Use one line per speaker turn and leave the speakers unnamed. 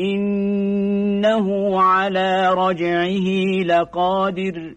إنه على رجعه لقادر